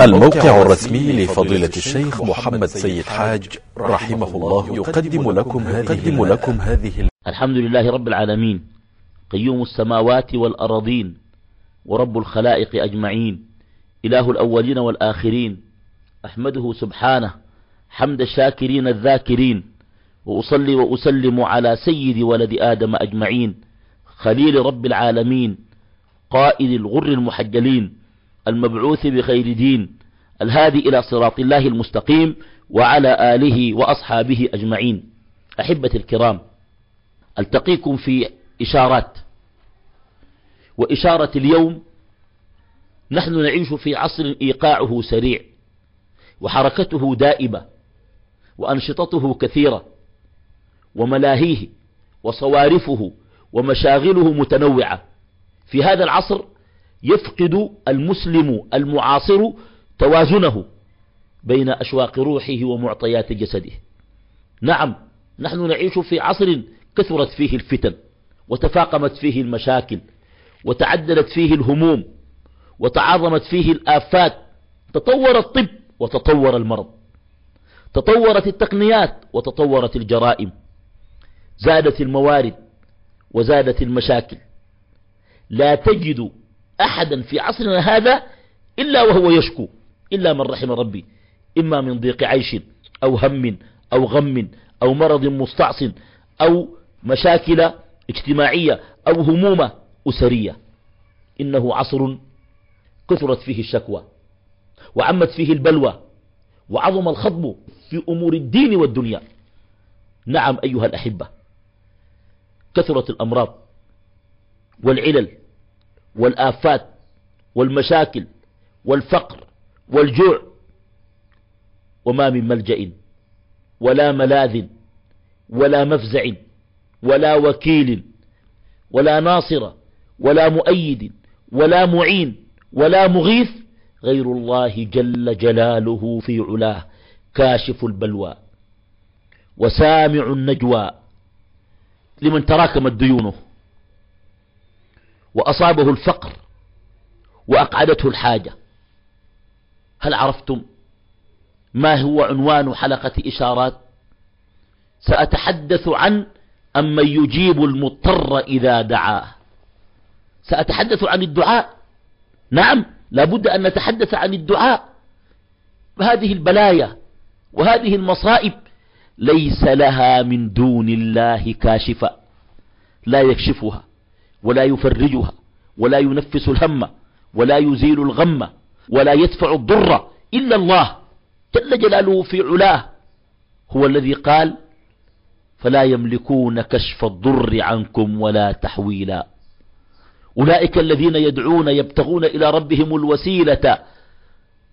الموقع الرسمي لفضيلة الشيخ محمد سيد حاج رحمه الله يقدم لكم هذه, لكم هذه الحمد لله رب العالمين. قيوم السماوات والأراضين ورب الخلائق أجمعين. إله الأولين والآخرين. أحمده سبحانه. حمد الشاكرين الذاكرين. وأصلي وأسلم على سيد ولد آدم أجمعين. خليل رب العالمين. قائد الغر المحجلين. المبعوث بخير دين الهادي إلى صراط الله المستقيم وعلى آله وأصحابه أجمعين. أحبة الكرام ألتقيكم في إشارات. وإشارة اليوم نحن نعيش في عصر إيقاعه سريع وحركته دائبة وأنشطته كثيرة وملاهيه وصوارفه ومشاغله متنوعة. في هذا العصر يفقد المسلم المعاصر توازنه بين أشواق روحه ومعطيات جسده. نعم نحن نعيش في عصر كثرت فيه الفتن وتفاقمت فيه المشاكل وتعدلت فيه الهموم وتعاظمت فيه الآفات تطور الطب وتطور المرض تطورت التقنيات وتطورت الجرائم زادت الموارد وزادت المشاكل. لا تجد أحدا في عصرنا هذا إلا وهو يشكو إلا من رحم ربي إما من ضيق عيش أو هم أو غم أو مرض مستعص أو مشاكل اجتماعية أو هموم أسرية. إنه عصر كثرت فيه الشكوى وعمت فيه البلوى وعظم الخطب في أمور الدين والدنيا. نعم أيها الأحبة كثرت الأمراض والعلل والآفات والمشاكل والفقر والجوع وما من ملجأ ولا ملاذ ولا مفزع ولا وكيل ولا ناصر ولا مؤيد ولا معين ولا مغيث غير الله جل جلاله في علاه كاشف البلوى وسامع النجوى لمن تراكمت ديونه. وأصابه الفقر وأقعدته الحاجة. هل عرفتم ما هو عنوان حلقة إشارات؟ سأتحدث عن أمن يجيب المضطر إذا دعاه. سأتحدث عن الدعاء؟ نعم لابد أن نتحدث عن الدعاء. هذه البلايا وهذه المصائب ليس لها من دون الله كاشفة لا يكشفها. ولا يفرجها ولا ينفس الهم ولا يزيل الغم ولا يدفع الضر إلا الله جل جلاله في علاه. هو الذي قال فلا يملكون كشف الضر عنكم ولا تحويلا. أولئك الذين يدعون يبتغون إلى ربهم الوسيلة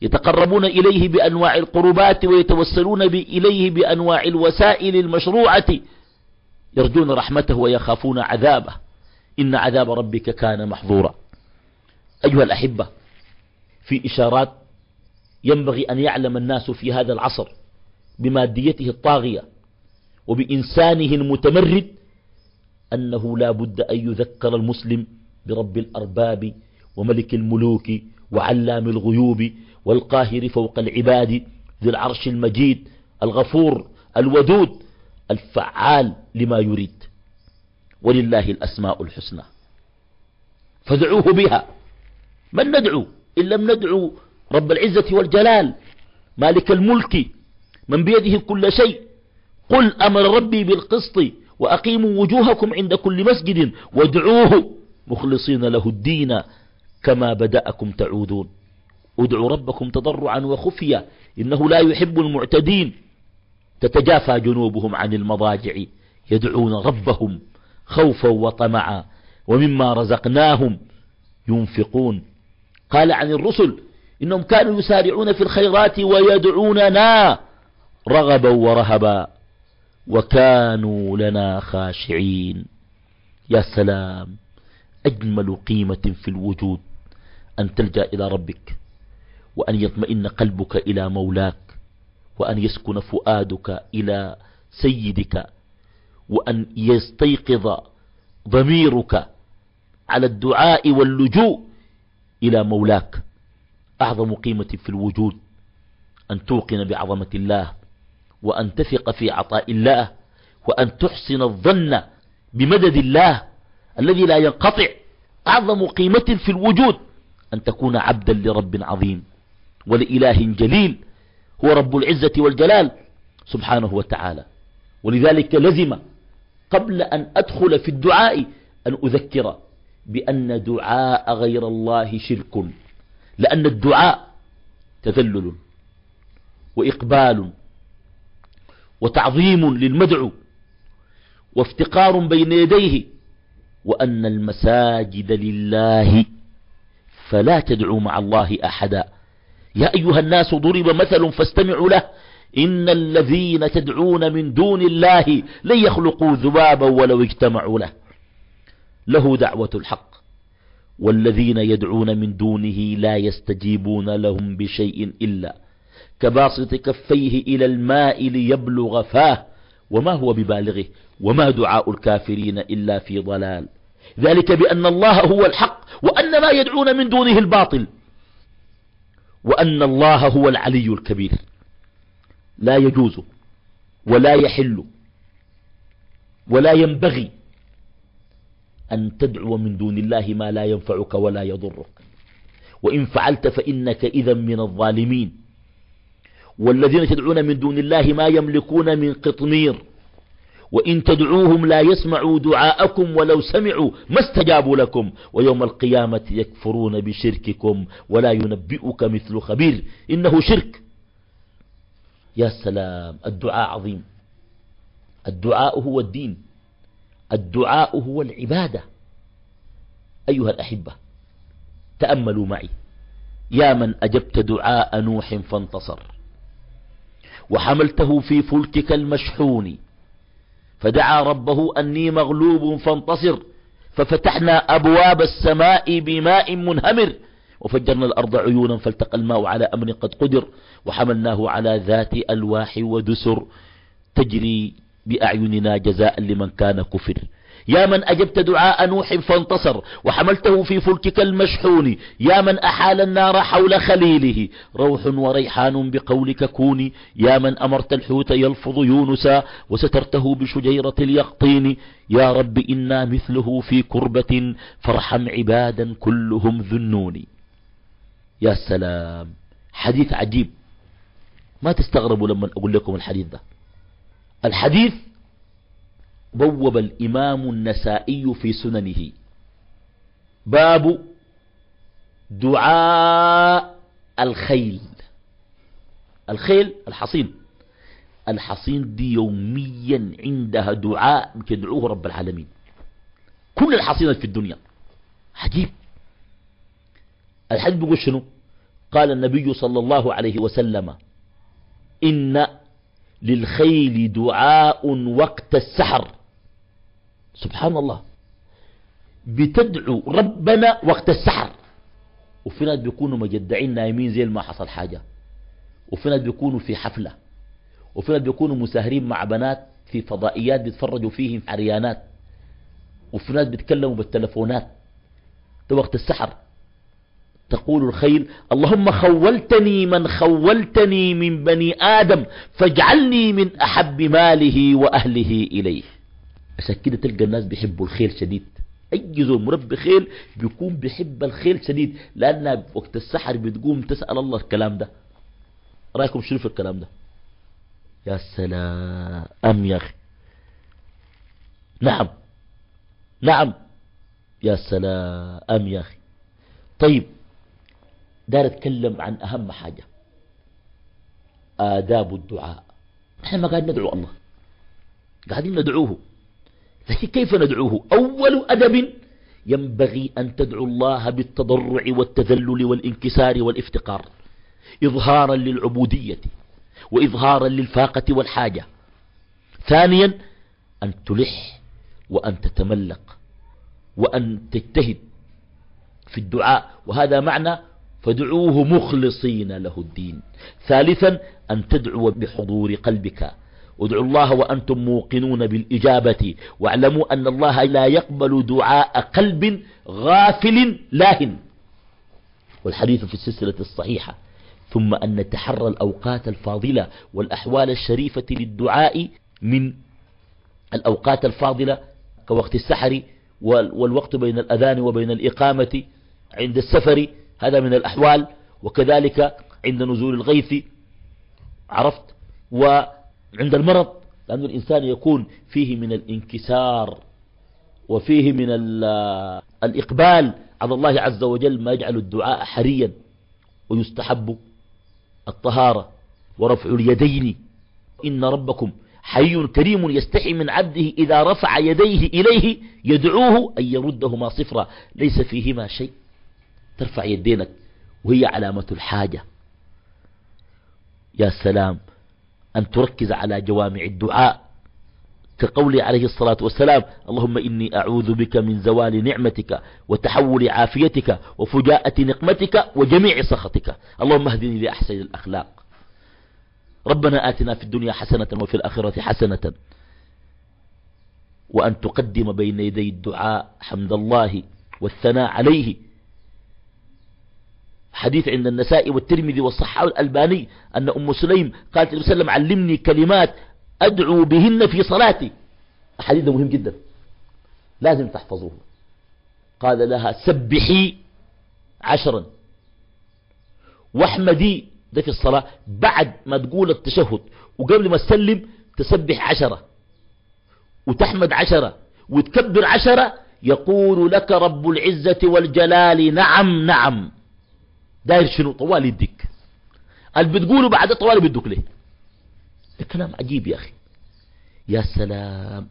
يتقربون إليه بأنواع القربات ويتوسلون إليه بأنواع الوسائل المشروعة يرجون رحمته ويخافون عذابه. إن عذاب ربك كان محظورا. أيها الأحبة في إشارات ينبغي أن يعلم الناس في هذا العصر بماديته الطاغية وبإنسانه المتمرد أنه لا بد أن يذكر المسلم برب الأرباب وملك الملوك وعلام الغيوب والقاهر فوق العباد ذي العرش المجيد الغفور الودود الفعال لما يريد. ولله الأسماء الحسنى. فادعوه بها. من ندعو؟ إن لم ندعو رب العزة والجلال مالك الملك من بيده كل شيء. قل أمر ربي بالقسط وأقيموا وجوهكم عند كل مسجد وادعوه. مخلصين له الدين كما بدأكم تعودون. ادعوا ربكم تضرعا وخفيا إنه لا يحب المعتدين. تتجافى جنوبهم عن المضاجع يدعون ربهم. خوفا وطمعا ومما رزقناهم ينفقون. قال عن الرسل إنهم كانوا يسارعون في الخيرات ويدعوننا رغبا ورهبا وكانوا لنا خاشعين. يا سلام أجمل قيمة في الوجود أن تلجأ إلى ربك وأن يطمئن قلبك إلى مولاك وأن يسكن فؤادك إلى سيدك وأن يستيقظ ضميرك على الدعاء واللجوء إلى مولاك. أعظم قيمة في الوجود أن توقن بعظمة الله وأن تثق في عطاء الله وأن تحسن الظن بمدد الله الذي لا ينقطع. أعظم قيمة في الوجود أن تكون عبدا لرب عظيم ولإله جليل هو رب العزة والجلال سبحانه وتعالى. ولذلك لزم قبل أن أدخل في الدعاء أن أذكر بأن دعاء غير الله شرك لأن الدعاء تذلل وإقبال وتعظيم للمدعو وافتقار بين يديه وأن المساجد لله فلا تدعوا مع الله أحدا. يا أيها الناس ضرب مثل فاستمعوا له إن الذين تدعون من دون الله لن يخلقوا ذبابا ولو اجتمعوا له. له دعوة الحق. والذين يدعون من دونه لا يستجيبون لهم بشيء إلا كباسط كفيه إلى الماء ليبلغ فاه. وما هو ببالغه؟ وما دعاء الكافرين إلا في ضلال. ذلك بأن الله هو الحق وأن ما يدعون من دونه الباطل. وأن الله هو العلي الكبير. لا يجوز ولا يحل ولا ينبغي أن تدعو من دون الله ما لا ينفعك ولا يضرك. وإن فعلت فإنك إذا من الظالمين. والذين تدعون من دون الله ما يملكون من قطمير. وإن تدعوهم لا يسمعوا دعاءكم ولو سمعوا ما استجابوا لكم. ويوم القيامة يكفرون بشرككم ولا ينبئك مثل خبير. إنه شرك. يا سلام الدعاء عظيم. الدعاء هو الدين. الدعاء هو العبادة. أيها الأحبة تأملوا معي. يا من أجبت دعاء نوح فانتصر. وحملته في فلكك المشحون. فدعا ربه أني مغلوب فانتصر. ففتحنا أبواب السماء بماء منهمر. وفجرنا الأرض عيونا فالتقى الماء على أمر قد قدر وحملناه على ذات ألواح ودسر تجري بأعيننا جزاء لمن كان كفر. يا من أجبت دعاء نوح فانتصر وحملته في فلكك المشحون. يا من أحال النار حول خليله. روح وريحان بقولك كوني. يا من أمرت الحوت يلفظ يونسا وسترته بشجيرة اليقطين. يا رب إنا مثله في كربة فارحم عبادا كلهم ذنوني. يا سلام حديث عجيب. ما تستغربوا لما أقول لكم الحديث ده. الحديث بوب الإمام النسائي في سننه. باب دعاء الخيل. الخيل الحصين. الحصين دي يوميا عندها دعاء يدعوه رب العالمين. كل الحصين في الدنيا. عجيب. الحديث بيقول شنو؟ قال النبي صلى الله عليه وسلم إن للخيل دعاء وقت السحر. سبحان الله. بتدعو ربنا وقت السحر. وفي ناس بيكونوا مجدعين نايمين زي ما حصل حاجة. وفي ناس بيكونوا في حفلة. وفي ناس بيكونوا مساهرين مع بنات في فضائيات بيتفرجوا فيهم عريانات وفي ناس بيتكلموا بالتلفونات. ده وقت السحر. تقول الخيل اللهم خولتني من خولتني من بني آدم فاجعلني من أحب ماله وأهله إليه. عشان كده تلقى الناس بيحبوا الخيل شديد. أي زول مربي خيل بيكون بيحب الخيل شديد لأنها وقت السحر بتقوم تسأل الله الكلام ده. رأيكم شنو في الكلام ده؟ يا سلام يا أخي. نعم. نعم. يا سلام يا أخي. طيب. دار اتكلم عن أهم حاجة. آداب الدعاء. نحن ما قاعد ندعو الله. قاعدين ندعوه. لكن كيف ندعوه؟ أول أدب ينبغي أن تدعو الله بالتضرع والتذلل والانكسار والافتقار. إظهارا للعبودية وإظهارا للفاقة والحاجة. ثانيا أن تلح وأن تتملق وأن تجتهد في الدعاء. وهذا معنى فادعوه مخلصين له الدين. ثالثا أن تدعو بحضور قلبك. ادعوا الله وأنتم موقنون بالإجابة. واعلموا أن الله لا يقبل دعاء قلب غافل لاهن. والحديث في السلسلة الصحيحة. ثم أن نتحرى الأوقات الفاضلة والأحوال الشريفة للدعاء من الأوقات الفاضلة كوقت السحر والوقت بين الأذان وبين الإقامة عند السفر هذا من الأحوال وكذلك عند نزول الغيث عرفت؟ وعند المرض لأن الإنسان يكون فيه من الانكسار وفيه من الإقبال على الله عز وجل ما يجعل الدعاء حريا ويستحب الطهارة ورفع اليدين. إن ربكم حي كريم يستحي من عبده إذا رفع يديه إليه يدعوه أن يردهما صفرا ليس فيهما شيء. ترفع يدينك وهي علامة الحاجة. يا سلام أن تركز على جوامع الدعاء. كقوله عليه الصلاة والسلام اللهم إني أعوذ بك من زوال نعمتك وتحول عافيتك وفجاءة نقمتك وجميع سخطك. اللهم اهدني لأحسن الأخلاق. ربنا آتنا في الدنيا حسنة وفي الآخرة حسنة. وأن تقدم بين يدي الدعاء حمد الله والثناء عليه. حديث عند النساء والترمذي والصحاح الألباني أن أم سليم قالت صلى الله عليه وسلم علمني كلمات أدعو بهن في صلاتي. حديث مهم جدا. لازم تحفظوه. قال لها سبحي عشرا. واحمدي. ده في الصلاة. بعد ما تقول التشهد. وقبل ما تسلم تسبح عشرة. وتحمد عشرة. وتكبر عشرة. يقول لك رب العزة والجلال نعم نعم. داير شنو؟ طوال يدك. اللي بتقوله بعد طوال بيدك ليه؟ ده كلام عجيب يا أخي. يا سلام.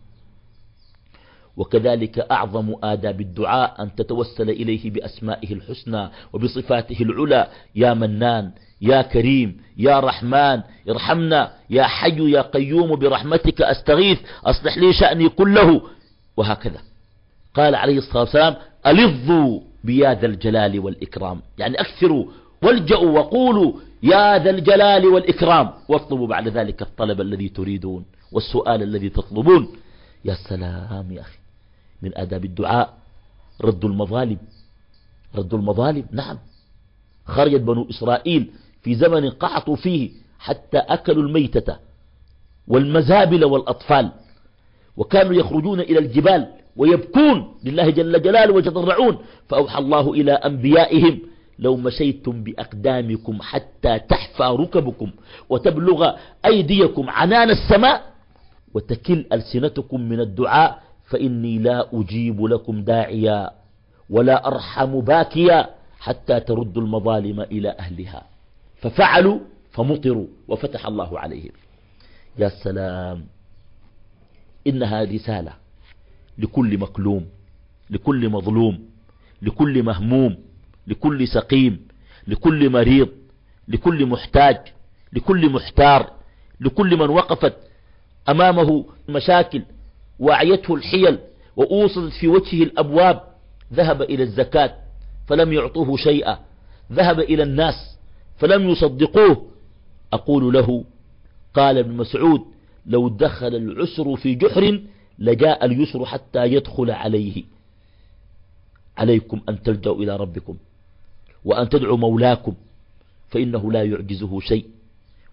وكذلك أعظم آداب الدعاء أن تتوسل إليه بأسمائه الحسنى وبصفاته العلى. يا منان يا كريم يا رحمن ارحمنا. يا حي يا قيوم برحمتك أستغيث. أصلح لي شأني كله. وهكذا. قال عليه الصلاة والسلام ألظوا. بيا ذا الجلال والإكرام. يعني أكثروا والجأوا وقولوا يا ذا الجلال والإكرام. واطلبوا بعد ذلك الطلب الذي تريدون والسؤال الذي تطلبون. يا سلام يا أخي من آداب الدعاء رد المظالم. رد المظالم نعم. خرجت بنو إسرائيل في زمن قحطوا فيه حتى أكلوا الميتة والمزابل والأطفال. وكانوا يخرجون إلى الجبال ويبكون لله جل جلاله ويتضرعون. فأوحى الله إلى أنبيائهم لو مشيتم بأقدامكم حتى تحفى ركبكم وتبلغ أيديكم عنان السماء وتكل ألسنتكم من الدعاء فإني لا أجيب لكم داعيا ولا أرحم باكيا حتى تردوا المظالم إلى أهلها. ففعلوا فمطروا وفتح الله عليهم. يا سلام. إنها رسالة لكل مكلوم لكل مظلوم لكل مهموم لكل سقيم لكل مريض لكل محتاج لكل محتار لكل من وقفت أمامه مشاكل وعيته الحيل وأوصلت في وجهه الأبواب ذهب إلى الزكاة فلم يعطوه شيئا ذهب إلى الناس فلم يصدقوه. أقول له قال ابن مسعود لو دخل العسر في جحر لجاء اليسر حتى يدخل عليه. عليكم أن تلجأوا إلى ربكم وأن تدعوا مولاكم فإنه لا يعجزه شيء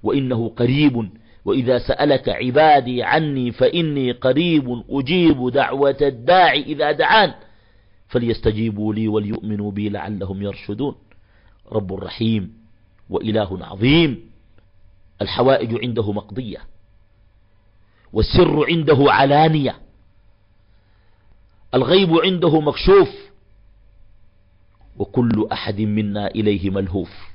وإنه قريب. وإذا سألك عبادي عني فإني قريب أجيب دعوة الداعي إذا دعان فليستجيبوا لي وليؤمنوا بي لعلهم يرشدون. رب رحيم وإله عظيم. الحوائج عنده مقضية. والسر عنده علانية. الغيب عنده مكشوف. وكل أحد منا إليه ملهوف.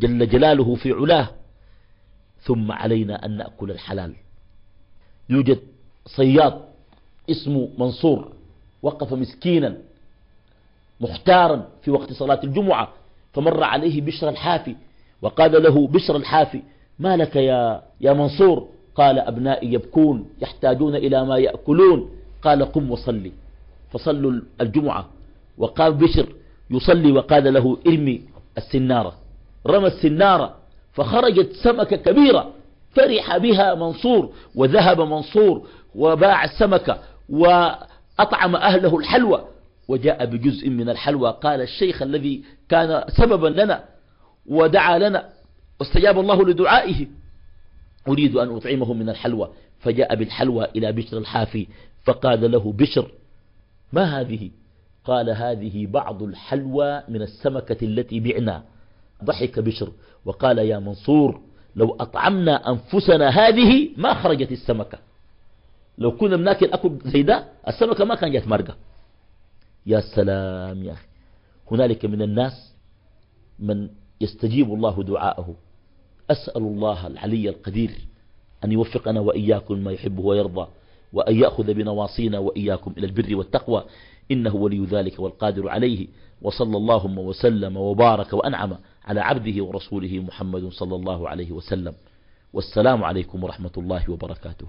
جل جلاله في علاه ثم علينا أن نأكل الحلال. يوجد صياد اسمه منصور وقف مسكينا محتارا في وقت صلاة الجمعة فمر عليه بشر الحافي وقال له بشر الحافي ما لك يا, يا منصور؟ قال أبنائي يبكون يحتاجون إلى ما يأكلون. قال قم وصلي. فصلوا الجمعة. وقام بشر يصلي وقال له ارمي السنارة. رمى السنارة. فخرجت سمكة كبيرة. فرح بها منصور. وذهب منصور. وباع السمكة. وأطعم أهله الحلوى. وجاء بجزء من الحلوى. قال الشيخ الذي كان سببا لنا ودعا لنا. واستجاب الله لدعائه. أريد أن أطعمه من الحلوى. فجاء بالحلوى إلى بشر الحافي فقال له بشر ما هذه؟ قال هذه بعض الحلوى من السمكة التي بعنا. ضحك بشر وقال يا منصور لو أطعمنا أنفسنا هذه ما خرجت السمكة. لو كنا بناكل أكل زي ده السمكة ما كان جات مرقة يا سلام يا أخي هنالك من الناس من يستجيب الله دعاءه. أسأل الله العلي القدير أن يوفقنا وإياكم ما يحبه ويرضى وأن يأخذ بنواصينا وإياكم إلى البر والتقوى إنه ولي ذلك والقادر عليه وصلى اللهم وسلم وبارك وأنعم على عبده ورسوله محمد صلى الله عليه وسلم. والسلام عليكم ورحمة الله وبركاته.